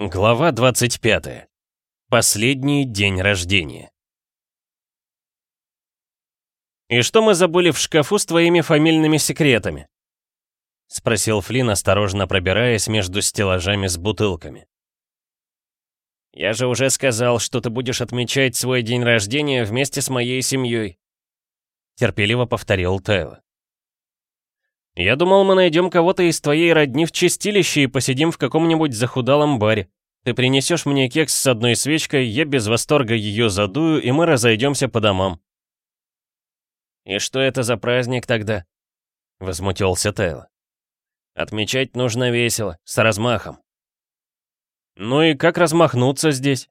Глава 25. Последний день рождения. «И что мы забыли в шкафу с твоими фамильными секретами?» — спросил Флинн, осторожно пробираясь между стеллажами с бутылками. «Я же уже сказал, что ты будешь отмечать свой день рождения вместе с моей семьей», — терпеливо повторил Тайло. Я думал, мы найдем кого-то из твоей родни в чистилище и посидим в каком-нибудь захудалом баре. Ты принесешь мне кекс с одной свечкой, я без восторга ее задую, и мы разойдемся по домам». «И что это за праздник тогда?» — возмутился Тейлор. «Отмечать нужно весело, с размахом». «Ну и как размахнуться здесь?»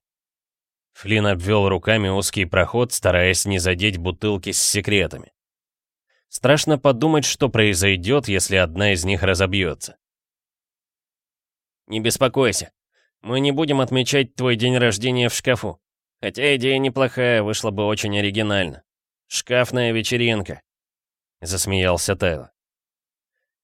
Флин обвел руками узкий проход, стараясь не задеть бутылки с секретами. Страшно подумать, что произойдет, если одна из них разобьется. «Не беспокойся. Мы не будем отмечать твой день рождения в шкафу. Хотя идея неплохая, вышла бы очень оригинально. Шкафная вечеринка», — засмеялся Тайло.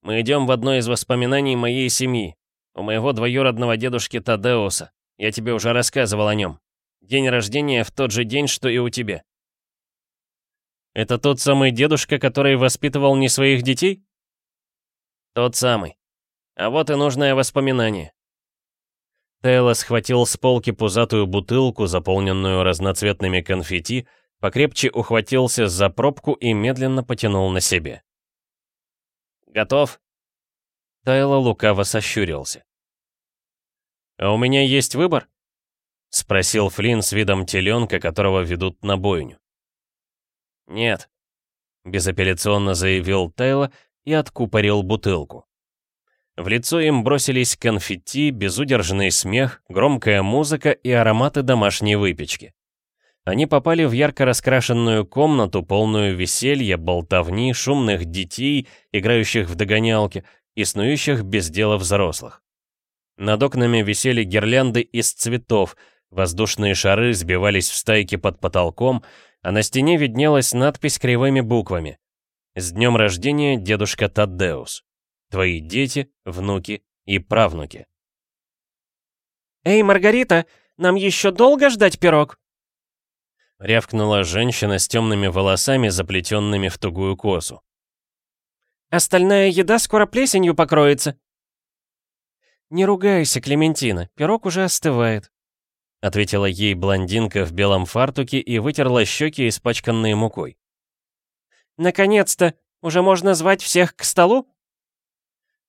«Мы идем в одно из воспоминаний моей семьи, у моего двоюродного дедушки Тадеуса. Я тебе уже рассказывал о нем. День рождения в тот же день, что и у тебя. Это тот самый дедушка, который воспитывал не своих детей? Тот самый. А вот и нужное воспоминание. Тейла схватил с полки пузатую бутылку, заполненную разноцветными конфетти, покрепче ухватился за пробку и медленно потянул на себе. «Готов?» Тайло лукаво сощурился. «А у меня есть выбор?» — спросил Флинн с видом теленка, которого ведут на бойню. «Нет», — безапелляционно заявил Тейло и откупорил бутылку. В лицо им бросились конфетти, безудержный смех, громкая музыка и ароматы домашней выпечки. Они попали в ярко раскрашенную комнату, полную веселья, болтовни, шумных детей, играющих в догонялки, и снующих без дела взрослых. Над окнами висели гирлянды из цветов, воздушные шары сбивались в стайки под потолком, а на стене виднелась надпись кривыми буквами. «С днем рождения, дедушка Таддеус! Твои дети, внуки и правнуки!» «Эй, Маргарита, нам еще долго ждать пирог?» Рявкнула женщина с темными волосами, заплетенными в тугую косу. «Остальная еда скоро плесенью покроется!» «Не ругайся, Клементина, пирог уже остывает», — ответила ей блондинка в белом фартуке и вытерла щеки, испачканные мукой. «Наконец-то! Уже можно звать всех к столу?»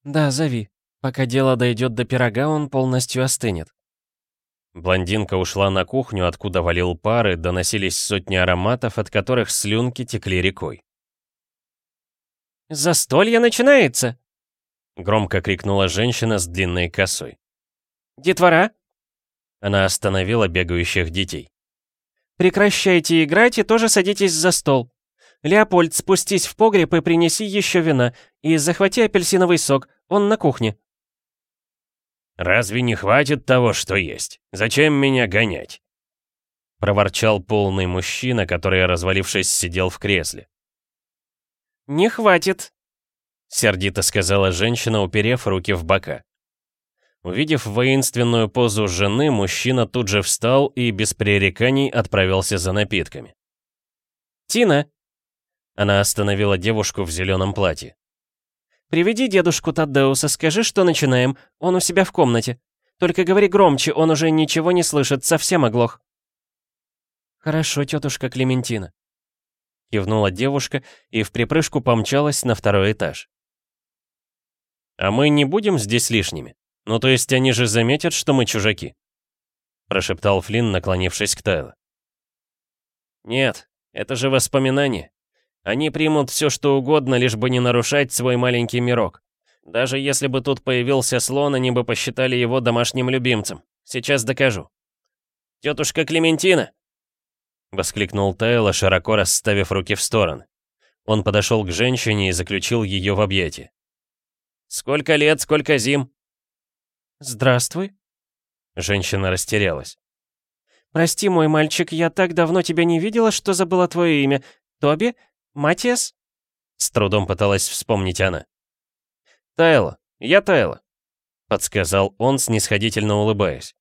«Да, зови. Пока дело дойдет до пирога, он полностью остынет». Блондинка ушла на кухню, откуда валил пары, доносились сотни ароматов, от которых слюнки текли рекой. «Застолье начинается!» — громко крикнула женщина с длинной косой. «Детвора, она остановила бегающих детей. «Прекращайте играть и тоже садитесь за стол. Леопольд, спустись в погреб и принеси еще вина, и захвати апельсиновый сок, он на кухне». «Разве не хватит того, что есть? Зачем меня гонять?» Проворчал полный мужчина, который, развалившись, сидел в кресле. «Не хватит», — сердито сказала женщина, уперев руки в бока. Увидев воинственную позу жены, мужчина тут же встал и без пререканий отправился за напитками. «Тина!» Она остановила девушку в зеленом платье. «Приведи дедушку Таддеуса, скажи, что начинаем. Он у себя в комнате. Только говори громче, он уже ничего не слышит, совсем оглох». «Хорошо, тетушка Клементина», — кивнула девушка и в припрыжку помчалась на второй этаж. «А мы не будем здесь лишними?» «Ну то есть они же заметят, что мы чужаки?» Прошептал Флинн, наклонившись к Тайлу. «Нет, это же воспоминания. Они примут все, что угодно, лишь бы не нарушать свой маленький мирок. Даже если бы тут появился слон, они бы посчитали его домашним любимцем. Сейчас докажу». «Тетушка Клементина!» Воскликнул Тайло, широко расставив руки в стороны. Он подошел к женщине и заключил ее в объятия. «Сколько лет, сколько зим! «Здравствуй». Женщина растерялась. «Прости, мой мальчик, я так давно тебя не видела, что забыла твое имя. Тоби? Матиас?» С трудом пыталась вспомнить она. Тайло, я Тайло. — подсказал он, снисходительно улыбаясь.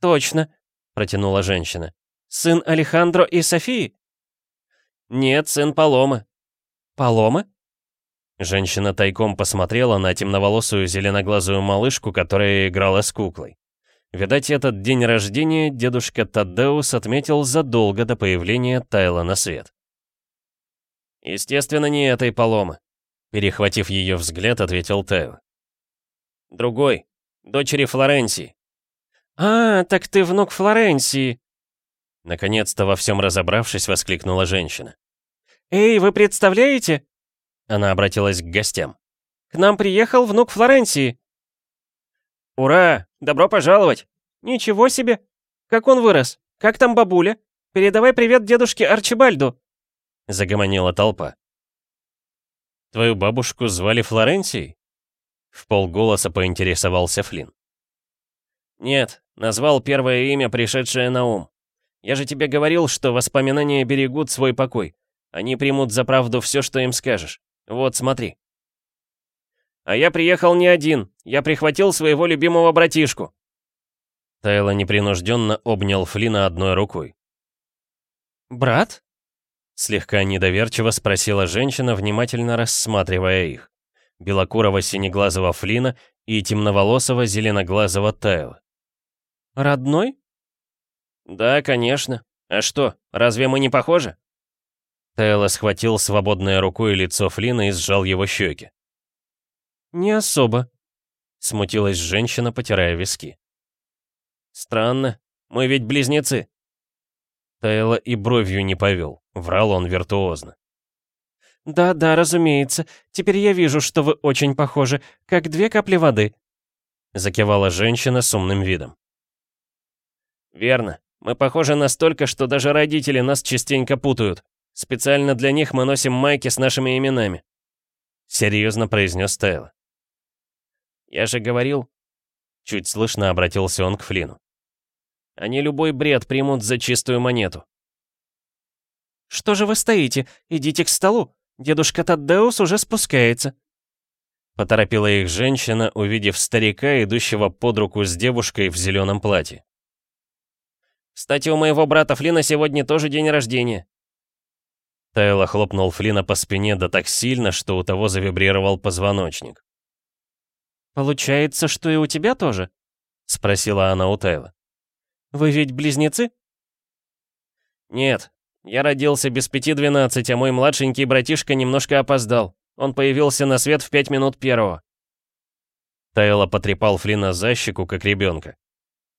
«Точно», — протянула женщина. «Сын Алехандро и Софии?» «Нет, сын Паломы». «Паломы?» Женщина тайком посмотрела на темноволосую зеленоглазую малышку, которая играла с куклой. Видать, этот день рождения дедушка Таддеус отметил задолго до появления Тайла на свет. «Естественно, не этой поломы», — перехватив ее взгляд, ответил Тайл. «Другой, дочери Флоренции». «А, так ты внук Флоренции!» Наконец-то во всем разобравшись, воскликнула женщина. «Эй, вы представляете? Она обратилась к гостям. «К нам приехал внук Флоренции!» «Ура! Добро пожаловать!» «Ничего себе! Как он вырос! Как там бабуля? Передавай привет дедушке Арчибальду!» Загомонила толпа. «Твою бабушку звали Флоренцией?» В полголоса поинтересовался Флинн. «Нет, назвал первое имя, пришедшее на ум. Я же тебе говорил, что воспоминания берегут свой покой. Они примут за правду все, что им скажешь. Вот, смотри». «А я приехал не один. Я прихватил своего любимого братишку». Тайло непринужденно обнял Флина одной рукой. «Брат?» Слегка недоверчиво спросила женщина, внимательно рассматривая их. Белокурого синеглазого Флина и темноволосого зеленоглазого Тайла. «Родной?» «Да, конечно. А что, разве мы не похожи?» Тейло схватил свободной рукой лицо Флина и сжал его щеки. «Не особо», — смутилась женщина, потирая виски. «Странно, мы ведь близнецы». Тейло и бровью не повел, врал он виртуозно. «Да, да, разумеется. Теперь я вижу, что вы очень похожи, как две капли воды», — закивала женщина с умным видом. «Верно. Мы похожи настолько, что даже родители нас частенько путают», Специально для них мы носим майки с нашими именами», — серьезно произнес Тейлор. «Я же говорил...» — чуть слышно обратился он к Флину. «Они любой бред примут за чистую монету». «Что же вы стоите? Идите к столу. Дедушка Таддеус уже спускается», Поторопила их женщина, увидев старика, идущего под руку с девушкой в зеленом платье. «Кстати, у моего брата Флина сегодня тоже день рождения. Тайло хлопнул Флина по спине да так сильно, что у того завибрировал позвоночник. «Получается, что и у тебя тоже?» — спросила она у Тайла. «Вы ведь близнецы?» «Нет, я родился без пяти двенадцать, а мой младшенький братишка немножко опоздал. Он появился на свет в пять минут первого». Тайло потрепал Флина за щеку, как ребенка.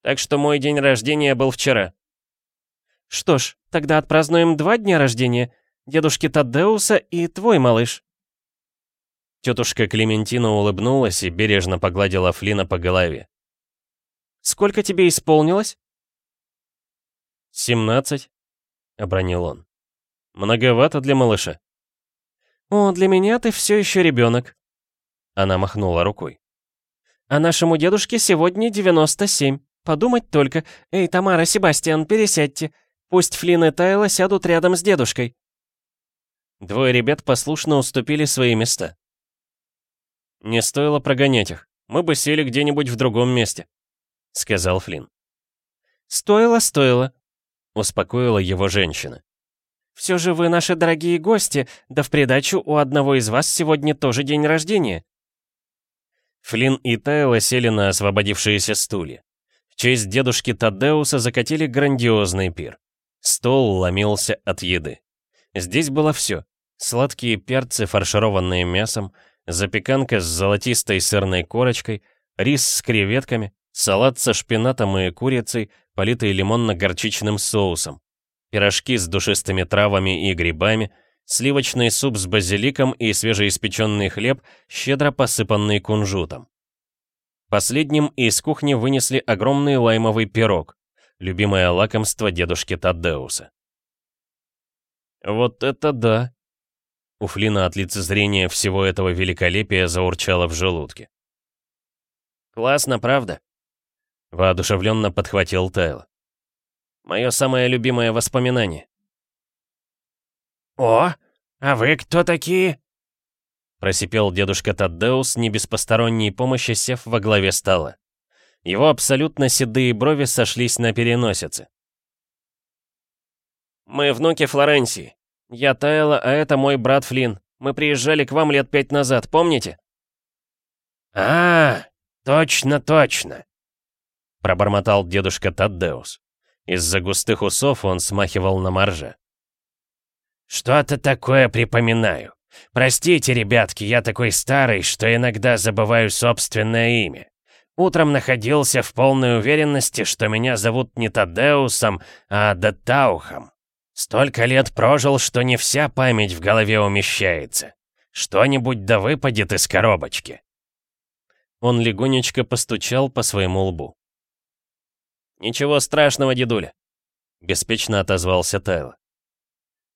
«Так что мой день рождения был вчера». «Что ж, тогда отпразднуем два дня рождения, дедушки Таддеуса и твой малыш». Тетушка Клементина улыбнулась и бережно погладила Флина по голове. «Сколько тебе исполнилось?» «Семнадцать», — обронил он. «Многовато для малыша». «О, для меня ты все еще ребенок», — она махнула рукой. «А нашему дедушке сегодня 97. Подумать только. Эй, Тамара, Себастьян, пересядьте. Пусть Флин и Тайла сядут рядом с дедушкой. Двое ребят послушно уступили свои места. «Не стоило прогонять их. Мы бы сели где-нибудь в другом месте», — сказал Флинн. «Стоило, стоило», — успокоила его женщина. «Все же вы наши дорогие гости, да в придачу у одного из вас сегодня тоже день рождения». Флинн и Тайла сели на освободившиеся стулья. В честь дедушки Таддеуса закатили грандиозный пир. Стол ломился от еды. Здесь было все сладкие перцы, фаршированные мясом, запеканка с золотистой сырной корочкой, рис с креветками, салат со шпинатом и курицей, политый лимонно-горчичным соусом, пирожки с душистыми травами и грибами, сливочный суп с базиликом и свежеиспеченный хлеб, щедро посыпанный кунжутом. Последним из кухни вынесли огромный лаймовый пирог, любимое лакомство дедушки Таддеуса. «Вот это да!» У Флина от лицезрения всего этого великолепия заурчало в желудке. «Классно, правда?» — воодушевленно подхватил Тайл. «Мое самое любимое воспоминание». «О, а вы кто такие?» Просипел дедушка Таддеус, не без посторонней помощи сев во главе стола. Его абсолютно седые брови сошлись на переносице. «Мы внуки Флоренции. Я Тайла, а это мой брат Флинн. Мы приезжали к вам лет пять назад, помните?» «А, точно, точно!» Пробормотал дедушка Таддеус. Из-за густых усов он смахивал на марже. «Что-то такое припоминаю. Простите, ребятки, я такой старый, что иногда забываю собственное имя. Утром находился в полной уверенности, что меня зовут не Таддеусом, а Датаухом. Столько лет прожил, что не вся память в голове умещается. Что-нибудь да выпадет из коробочки. Он легонечко постучал по своему лбу. «Ничего страшного, дедуля», — беспечно отозвался Тайло.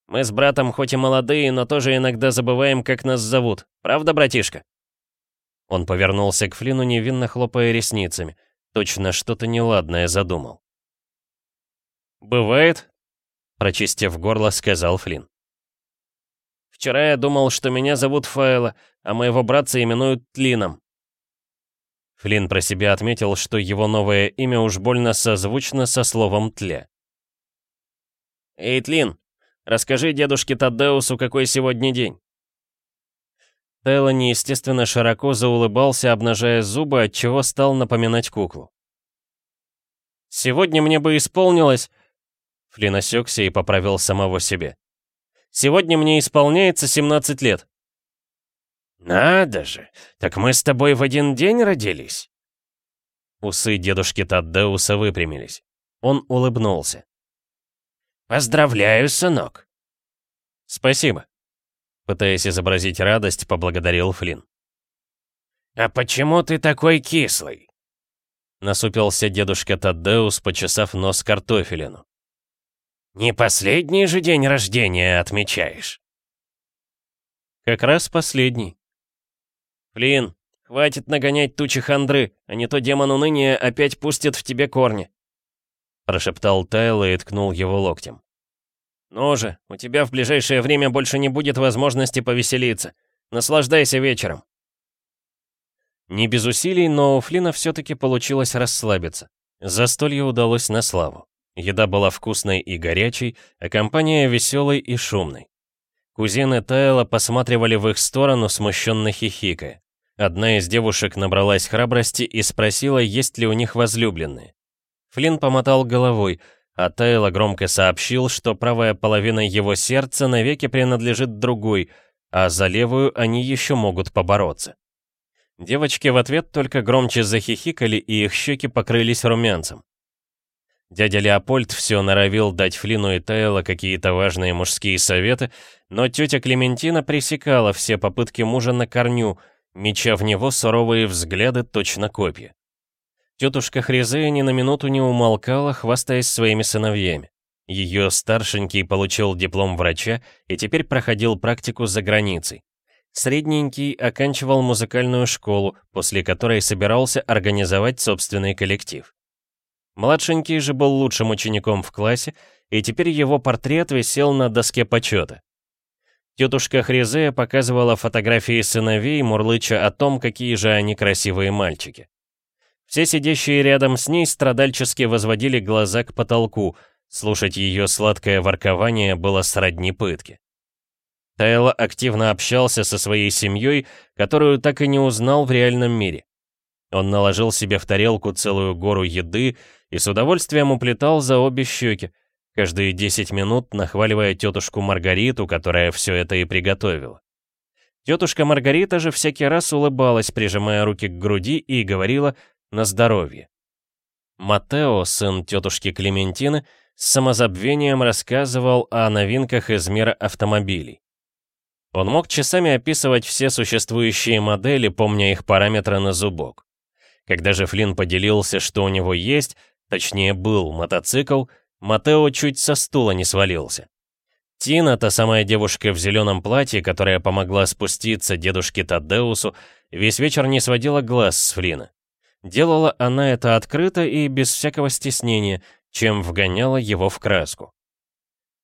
«Мы с братом хоть и молодые, но тоже иногда забываем, как нас зовут. Правда, братишка?» Он повернулся к Флину, невинно хлопая ресницами. Точно что-то неладное задумал. «Бывает, прочистив горло, сказал Флинн. «Вчера я думал, что меня зовут Файла, а моего братца именуют Тлином». Флинн про себя отметил, что его новое имя уж больно созвучно со словом «тле». «Эй, Тлин, расскажи дедушке Таддеусу, какой сегодня день». Тайло неестественно широко заулыбался, обнажая зубы, отчего стал напоминать куклу. «Сегодня мне бы исполнилось Флин осекся и поправил самого себе. «Сегодня мне исполняется 17 лет». «Надо же! Так мы с тобой в один день родились?» Усы дедушки Таддеуса выпрямились. Он улыбнулся. «Поздравляю, сынок!» «Спасибо!» Пытаясь изобразить радость, поблагодарил Флин. «А почему ты такой кислый?» Насупился дедушка Таддеус, почесав нос картофелину. Не последний же день рождения отмечаешь?» «Как раз последний». Флин, хватит нагонять тучи хандры, а не то демон уныния опять пустит в тебе корни», прошептал Тайл и ткнул его локтем. «Ну же, у тебя в ближайшее время больше не будет возможности повеселиться. Наслаждайся вечером». Не без усилий, но у Флина все-таки получилось расслабиться. Застолье удалось на славу. Еда была вкусной и горячей, а компания веселой и шумной. Кузины Тайла посматривали в их сторону, смущенно хихикая. Одна из девушек набралась храбрости и спросила, есть ли у них возлюбленные. Флинн помотал головой, а Тайла громко сообщил, что правая половина его сердца навеки принадлежит другой, а за левую они еще могут побороться. Девочки в ответ только громче захихикали, и их щеки покрылись румянцем. Дядя Леопольд все норовил дать Флину и Тайло какие-то важные мужские советы, но тетя Клементина пресекала все попытки мужа на корню, меча в него суровые взгляды точно копья. Тетушка Хризея ни на минуту не умолкала, хвастаясь своими сыновьями. Ее старшенький получил диплом врача и теперь проходил практику за границей. Средненький оканчивал музыкальную школу, после которой собирался организовать собственный коллектив. Младшенький же был лучшим учеником в классе, и теперь его портрет висел на доске почета. Тетушка Хризея показывала фотографии сыновей, мурлыча о том, какие же они красивые мальчики. Все сидящие рядом с ней страдальчески возводили глаза к потолку, слушать ее сладкое воркование было сродни пытке. Тайло активно общался со своей семьей, которую так и не узнал в реальном мире. Он наложил себе в тарелку целую гору еды и с удовольствием уплетал за обе щеки, каждые 10 минут нахваливая тетушку Маргариту, которая все это и приготовила. Тетушка Маргарита же всякий раз улыбалась, прижимая руки к груди и говорила «на здоровье». Матео, сын тетушки Клементины, с самозабвением рассказывал о новинках из мира автомобилей. Он мог часами описывать все существующие модели, помня их параметры на зубок. Когда же Флинн поделился, что у него есть, точнее был мотоцикл, Матео чуть со стула не свалился. Тина, та самая девушка в зеленом платье, которая помогла спуститься дедушке Таддеусу, весь вечер не сводила глаз с Флина. Делала она это открыто и без всякого стеснения, чем вгоняла его в краску.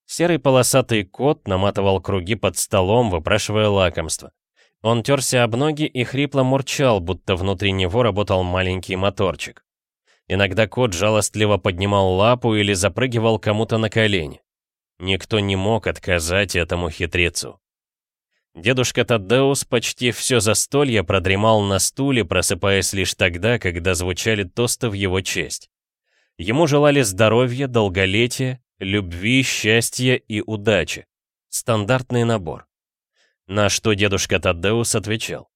Серый полосатый кот наматывал круги под столом, выпрашивая лакомство. Он терся об ноги и хрипло мурчал, будто внутри него работал маленький моторчик. Иногда кот жалостливо поднимал лапу или запрыгивал кому-то на колени. Никто не мог отказать этому хитрецу. Дедушка Таддеус почти все застолье продремал на стуле, просыпаясь лишь тогда, когда звучали тосты в его честь. Ему желали здоровья, долголетия, любви, счастья и удачи. Стандартный набор. На что дедушка Таддеус отвечал.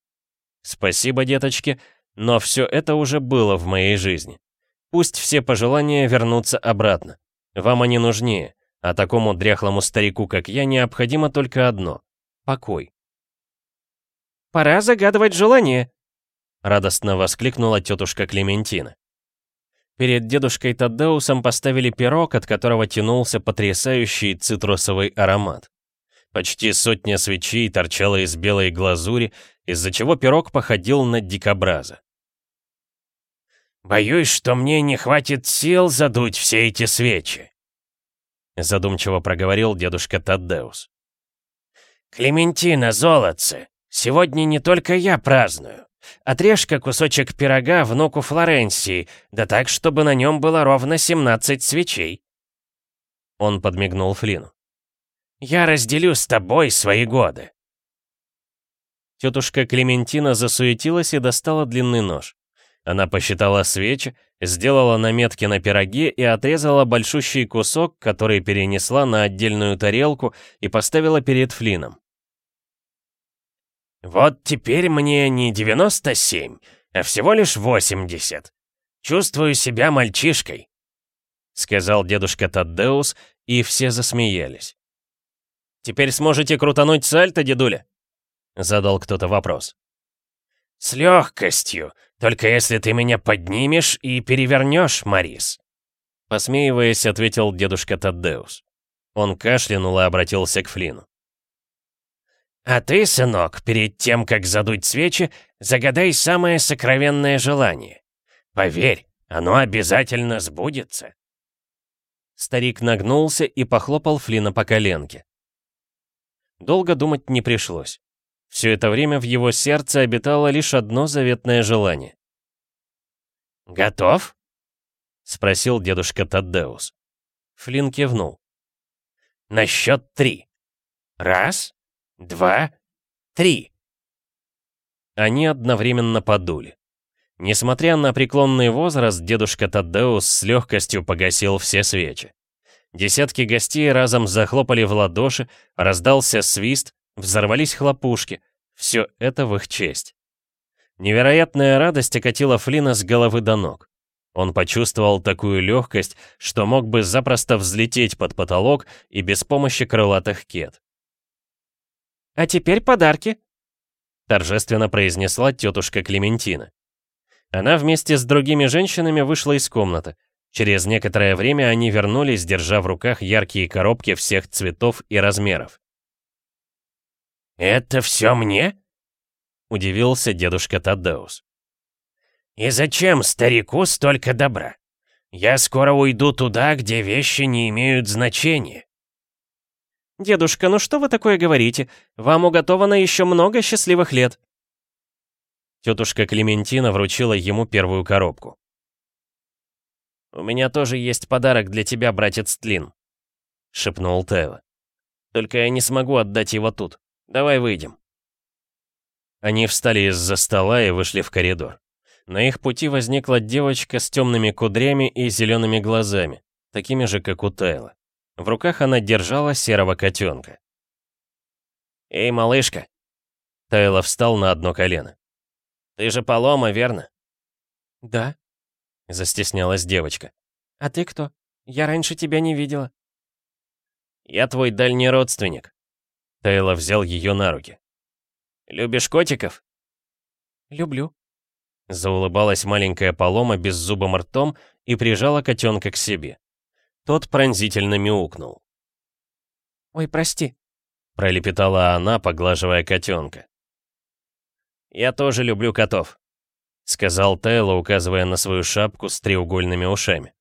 «Спасибо, деточки, но все это уже было в моей жизни. Пусть все пожелания вернутся обратно. Вам они нужнее, а такому дряхлому старику, как я, необходимо только одно — покой». «Пора загадывать желание», — радостно воскликнула тетушка Клементина. Перед дедушкой Таддеусом поставили пирог, от которого тянулся потрясающий цитрусовый аромат. Почти сотня свечей торчала из белой глазури, из-за чего пирог походил на дикобраза. «Боюсь, что мне не хватит сил задуть все эти свечи», — задумчиво проговорил дедушка Таддеус. «Клементина, золотце, сегодня не только я праздную. Отрежка кусочек пирога внуку Флоренсии, да так, чтобы на нем было ровно 17 свечей». Он подмигнул Флину. Я разделю с тобой свои годы. Тетушка Клементина засуетилась и достала длинный нож. Она посчитала свечи, сделала наметки на пироге и отрезала большущий кусок, который перенесла на отдельную тарелку и поставила перед Флином. «Вот теперь мне не 97, а всего лишь 80. Чувствую себя мальчишкой», — сказал дедушка Таддеус, и все засмеялись. «Теперь сможете крутануть сальто, а, дедуля?» Задал кто-то вопрос. «С легкостью, только если ты меня поднимешь и перевернешь, Марис!» Посмеиваясь, ответил дедушка Таддеус. Он кашлянул и обратился к Флину. «А ты, сынок, перед тем, как задуть свечи, загадай самое сокровенное желание. Поверь, оно обязательно сбудется!» Старик нагнулся и похлопал Флина по коленке. Долго думать не пришлось. Все это время в его сердце обитало лишь одно заветное желание. «Готов?» — спросил дедушка Таддеус. Флинн кивнул. «На счет три. Раз, два, три!» Они одновременно подули. Несмотря на преклонный возраст, дедушка Таддеус с легкостью погасил все свечи. Десятки гостей разом захлопали в ладоши, раздался свист, взорвались хлопушки. Все это в их честь. Невероятная радость окатила Флина с головы до ног. Он почувствовал такую легкость, что мог бы запросто взлететь под потолок и без помощи крылатых кет. «А теперь подарки», — торжественно произнесла тетушка Клементина. Она вместе с другими женщинами вышла из комнаты. Через некоторое время они вернулись, держа в руках яркие коробки всех цветов и размеров. «Это все мне?» — удивился дедушка Тадеус. «И зачем старику столько добра? Я скоро уйду туда, где вещи не имеют значения». «Дедушка, ну что вы такое говорите? Вам уготовано еще много счастливых лет». Тетушка Клементина вручила ему первую коробку. «У меня тоже есть подарок для тебя, братец Тлин», — шепнул Тева. «Только я не смогу отдать его тут. Давай выйдем». Они встали из-за стола и вышли в коридор. На их пути возникла девочка с темными кудрями и зелеными глазами, такими же, как у Тейла. В руках она держала серого котенка. «Эй, малышка!» Тайла встал на одно колено. «Ты же полома, верно?» «Да», Застеснялась девочка. «А ты кто? Я раньше тебя не видела». «Я твой дальний родственник». Тейла взял ее на руки. «Любишь котиков?» «Люблю», Заулыбалась маленькая полома беззубым ртом и прижала котенка к себе. Тот пронзительно мяукнул. «Ой, прости», — пролепетала она, поглаживая котенка. «Я тоже люблю котов», — сказал Тейло, указывая на свою шапку с треугольными ушами.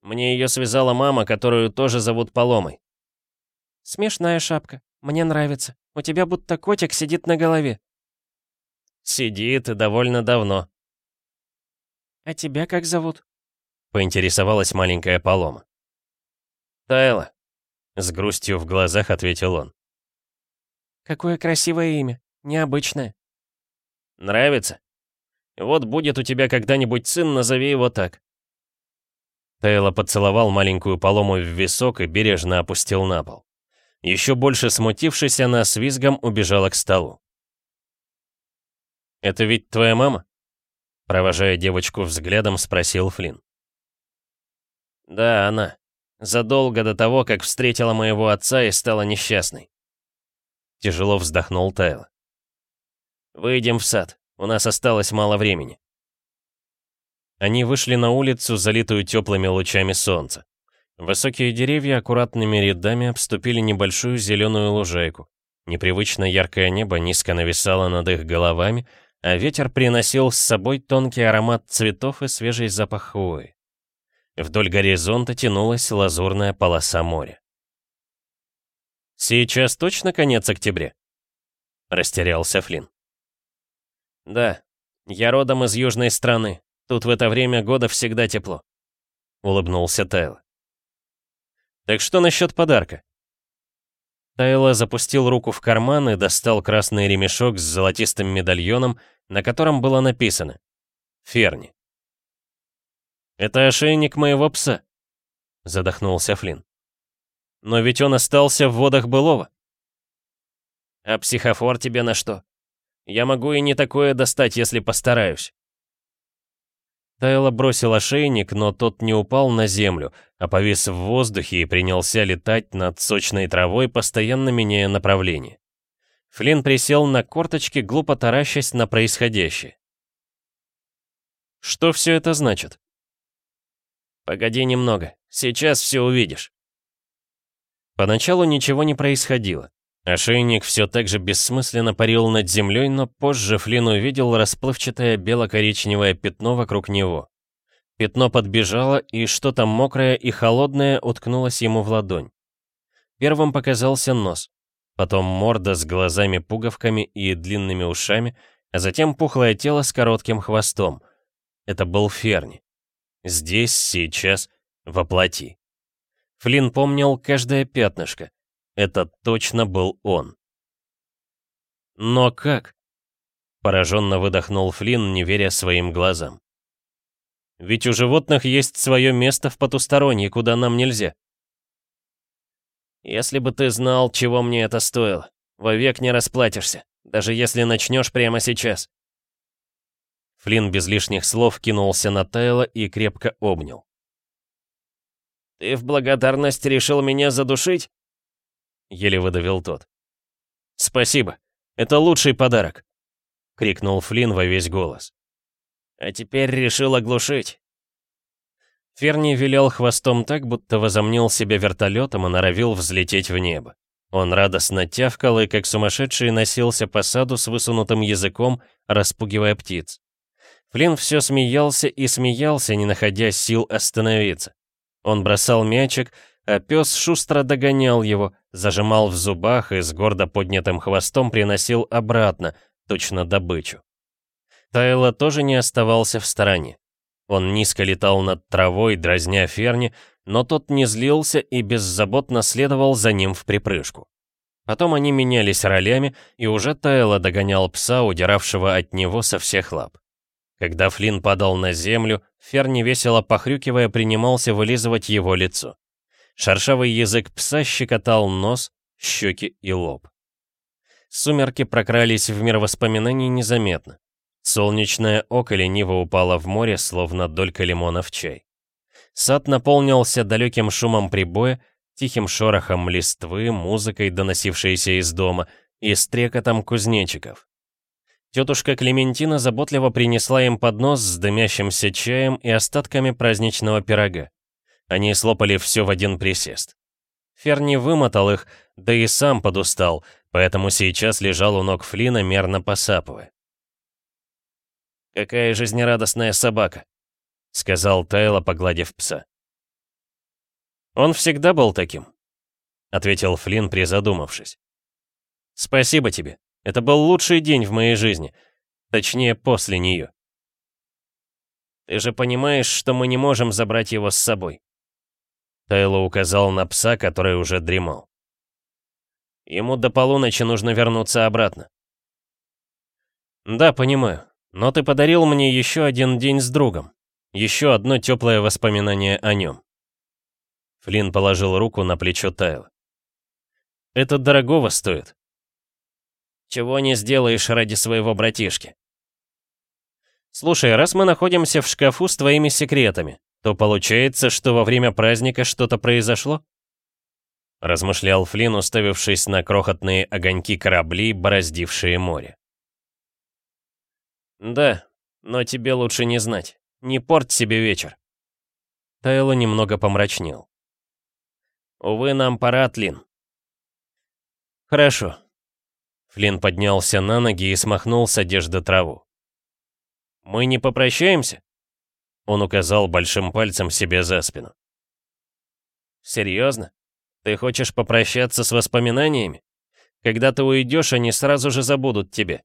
«Мне ее связала мама, которую тоже зовут Поломой». «Смешная шапка. Мне нравится. У тебя будто котик сидит на голове». «Сидит довольно давно». «А тебя как зовут?» — поинтересовалась маленькая Полома. «Тайла», — с грустью в глазах ответил он. «Какое красивое имя. Необычное». «Нравится?» Вот будет у тебя когда-нибудь сын, назови его так». Тейло поцеловал маленькую полому в висок и бережно опустил на пол. Еще больше смутившись, она с визгом убежала к столу. «Это ведь твоя мама?» Провожая девочку взглядом, спросил Флинн. «Да, она. Задолго до того, как встретила моего отца и стала несчастной». Тяжело вздохнул Тайло. «Выйдем в сад. У нас осталось мало времени». Они вышли на улицу, залитую теплыми лучами солнца. Высокие деревья аккуратными рядами обступили небольшую зеленую лужайку. Непривычно яркое небо низко нависало над их головами, а ветер приносил с собой тонкий аромат цветов и свежий запах хвои. Вдоль горизонта тянулась лазурная полоса моря. «Сейчас точно конец октября?» — растерялся Флинн. «Да, я родом из южной страны. Тут в это время года всегда тепло», — улыбнулся Тайло. «Так что насчет подарка?» Тайло запустил руку в карман и достал красный ремешок с золотистым медальоном, на котором было написано «Ферни». «Это ошейник моего пса», — задохнулся Флинн. «Но ведь он остался в водах былого». «А психофор тебе на что?» Я могу и не такое достать, если постараюсь». Тайла бросил ошейник, но тот не упал на землю, а повис в воздухе и принялся летать над сочной травой, постоянно меняя направление. Флинн присел на корточки, глупо таращась на происходящее. «Что все это значит?» «Погоди немного, сейчас все увидишь». Поначалу ничего не происходило. Ошейник все так же бессмысленно парил над землей, но позже Флинн увидел расплывчатое бело-коричневое пятно вокруг него. Пятно подбежало, и что-то мокрое и холодное уткнулось ему в ладонь. Первым показался нос, потом морда с глазами-пуговками и длинными ушами, а затем пухлое тело с коротким хвостом. Это был Ферни. Здесь, сейчас, воплоти. Флинн помнил каждое пятнышко — это точно был он. «Но как?» — пораженно выдохнул Флинн, не веря своим глазам. «Ведь у животных есть свое место в потусторонней, куда нам нельзя». «Если бы ты знал, чего мне это стоило, вовек не расплатишься, даже если начнешь прямо сейчас». Флинн без лишних слов кинулся на Тайла и крепко обнял. «Ты в благодарность решил меня задушить?» еле выдавил тот. «Спасибо! Это лучший подарок!» — крикнул Флинн во весь голос. «А теперь решил оглушить!» Ферни велел хвостом так, будто возомнил себя вертолетом и норовил взлететь в небо. Он радостно тявкал и, как сумасшедший, носился по саду с высунутым языком, распугивая птиц. Флинн все смеялся и смеялся, не находя сил остановиться. Он бросал мячик, Э, а пес шустро догонял его, зажимал в зубах и с гордо поднятым хвостом приносил обратно, точно добычу. Тайло тоже не оставался в стороне. Он низко летал над травой, дразня Ферни, но тот не злился и беззаботно следовал за ним в припрыжку. Потом они менялись ролями, и уже Тайло догонял пса, удиравшего от него со всех лап. Когда Флинн падал на землю, Ферни весело похрюкивая принимался вылизывать его лицо. Шершавый язык пса щекотал нос, щеки и лоб. Сумерки прокрались в мир воспоминаний незаметно. Солнечное око лениво упало в море, словно долька лимона в чай. Сад наполнился далеким шумом прибоя, тихим шорохом листвы, музыкой, доносившейся из дома, и стрекотом кузнечиков. Тетушка Клементина заботливо принесла им поднос с дымящимся чаем и остатками праздничного пирога. Они слопали все в один присест. Фер не вымотал их, да и сам подустал, поэтому сейчас лежал у ног Флина, мерно посапывая. «Какая жизнерадостная собака», — сказал Тайло, погладив пса. «Он всегда был таким», — ответил Флин, призадумавшись. «Спасибо тебе. Это был лучший день в моей жизни. Точнее, после нее». «Ты же понимаешь, что мы не можем забрать его с собой», Тайло указал на пса, который уже дремал. «Ему до полуночи нужно вернуться обратно». «Да, понимаю. Но ты подарил мне еще один день с другом. Еще одно теплое воспоминание о нем». Флинн положил руку на плечо Тайла. «Это дорогого стоит». «Чего не сделаешь ради своего братишки?» «Слушай, раз мы находимся в шкафу с твоими секретами, то получается, что во время праздника что-то произошло?» Размышлял Флинн, уставившись на крохотные огоньки корабли, бороздившие море. «Да, но тебе лучше не знать. Не порт себе вечер». Тайло немного помрачнел. «Увы, нам пора, Тлин». «Хорошо». Флинн поднялся на ноги и смахнул с одежды траву. «Мы не попрощаемся?» Он указал большим пальцем себе за спину. «Серьезно? Ты хочешь попрощаться с воспоминаниями? Когда ты уйдешь, они сразу же забудут тебе».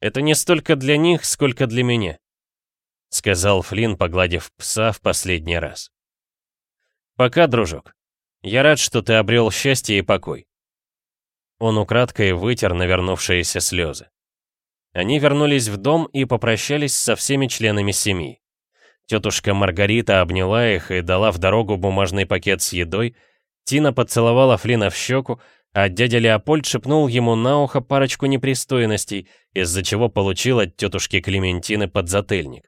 «Это не столько для них, сколько для меня», — сказал Флинн, погладив пса в последний раз. «Пока, дружок. Я рад, что ты обрел счастье и покой». Он украдкой вытер навернувшиеся слезы. Они вернулись в дом и попрощались со всеми членами семьи. Тетушка Маргарита обняла их и дала в дорогу бумажный пакет с едой, Тина поцеловала Флина в щеку, а дядя Леопольд шепнул ему на ухо парочку непристойностей, из-за чего получил от тетушки Клементины подзатыльник.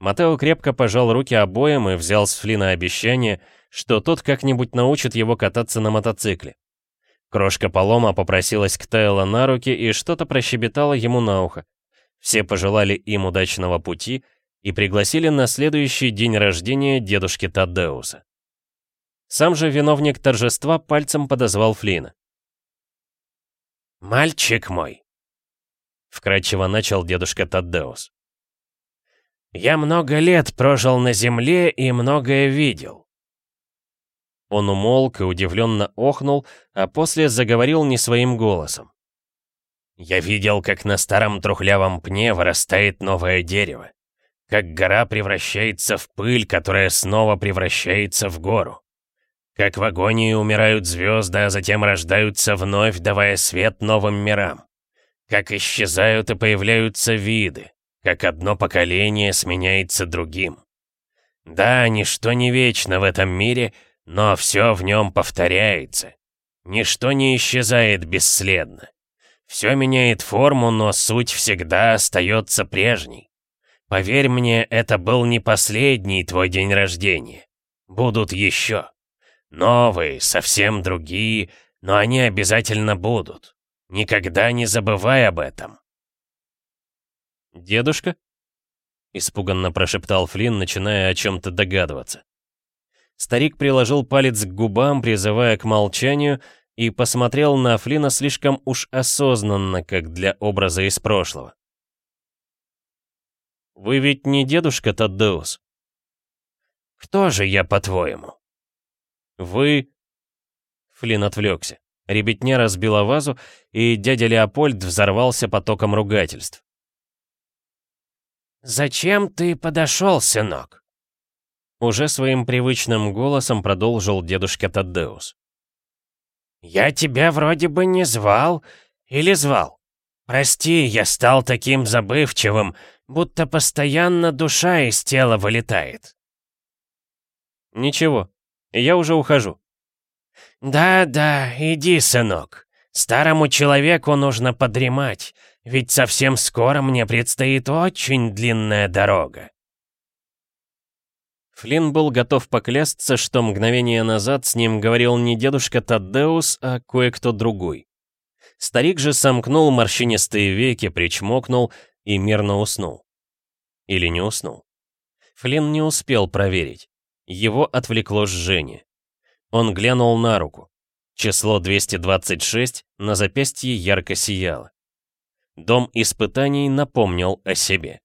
Матео крепко пожал руки обоим и взял с Флина обещание, что тот как-нибудь научит его кататься на мотоцикле. Крошка Полома попросилась к Тайло на руки и что-то прощебетала ему на ухо. Все пожелали им удачного пути и пригласили на следующий день рождения дедушки Таддеуса. Сам же виновник торжества пальцем подозвал Флина. «Мальчик мой!» — вкратчиво начал дедушка Таддеус. «Я много лет прожил на земле и многое видел. Он умолк и удивленно охнул, а после заговорил не своим голосом. «Я видел, как на старом трухлявом пне вырастает новое дерево, как гора превращается в пыль, которая снова превращается в гору, как в агонии умирают звезды, а затем рождаются вновь, давая свет новым мирам, как исчезают и появляются виды, как одно поколение сменяется другим. Да, ничто не вечно в этом мире — но все в нем повторяется. Ничто не исчезает бесследно. Все меняет форму, но суть всегда остается прежней. Поверь мне, это был не последний твой день рождения. Будут еще. Новые, совсем другие, но они обязательно будут. Никогда не забывай об этом. «Дедушка?» — испуганно прошептал Флинн, начиная о чем-то догадываться. Старик приложил палец к губам, призывая к молчанию, и посмотрел на Флина слишком уж осознанно, как для образа из прошлого. «Вы ведь не дедушка Таддеус?» «Кто же я, по-твоему?» «Вы...» Флин отвлекся. Ребятня разбила вазу, и дядя Леопольд взорвался потоком ругательств. «Зачем ты подошел, сынок?» Уже своим привычным голосом продолжил дедушка Таддеус. «Я тебя вроде бы не звал или звал. Прости, я стал таким забывчивым, будто постоянно душа из тела вылетает». «Ничего, я уже ухожу». «Да-да, иди, сынок. Старому человеку нужно подремать, ведь совсем скоро мне предстоит очень длинная дорога». Флинн был готов поклясться, что мгновение назад с ним говорил не дедушка Таддеус, а кое-кто другой. Старик же сомкнул морщинистые веки, причмокнул и мирно уснул. Или не уснул. Флинн не успел проверить. Его отвлекло жжение. Он глянул на руку. Число 226 на запястье ярко сияло. Дом испытаний напомнил о себе.